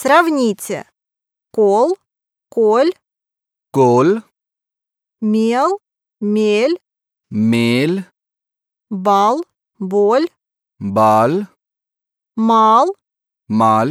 Сравните. Кол, коль, коль, мел, мель, мель, бал, боль, Бал. мал, мал.